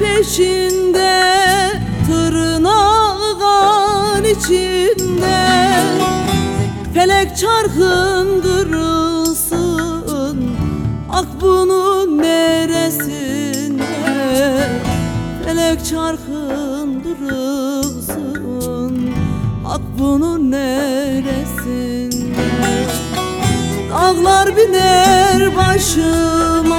peşinde Tırnağın içinde. Felek çarkın kırılsın Ak bunun neresinde? Felek çarkın kırılsın Ak bunun neresinde? Dağlar biner başıma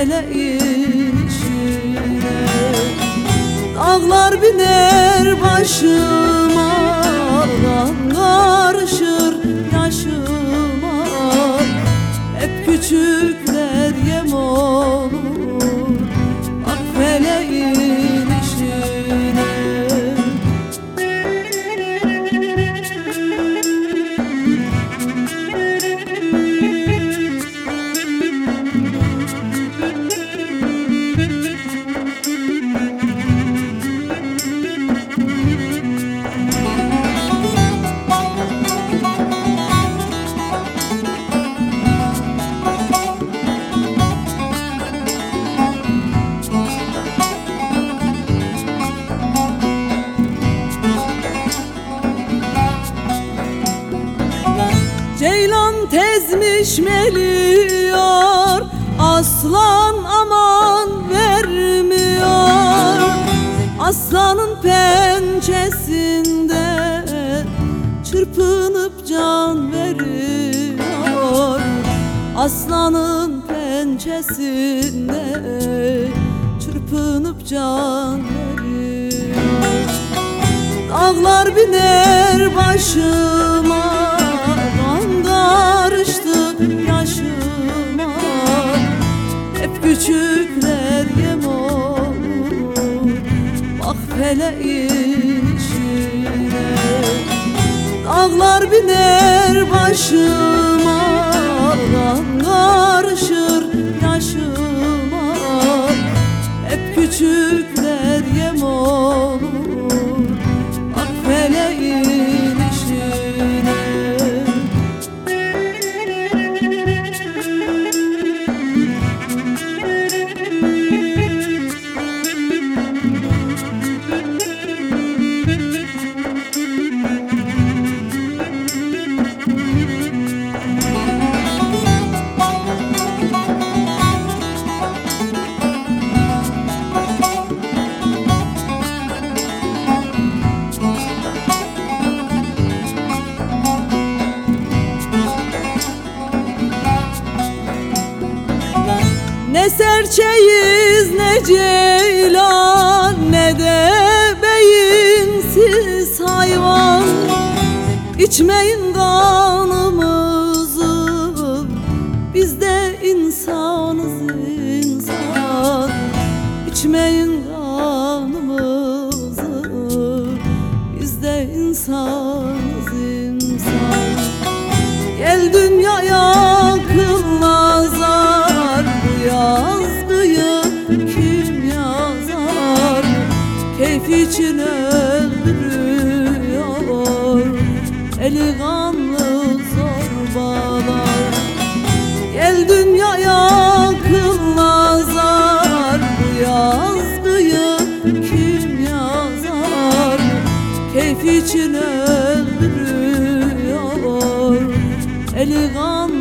İşine Dağlar biner başıma Kan karışır yaşıma. Hep küçükler tezmiş meliyor Aslan aman vermiyor. Aslanın pençesinde Çırpınıp can veriyor. Aslanın pençesinde Çırpınıp can veriyor. Dağlar biner başıma İşine Dağlar biner başıma serçeyiz ne ceylan ne de beyinsiz hayvan. İçmeyin kanımızı biz de insanız insan. İçmeyin için öldürüyor Eli kanlı zorbalar. Gel dünyaya kıl nazar Bu yazgıyı kim yazar? Keyif için öldürüyor Eli kanlı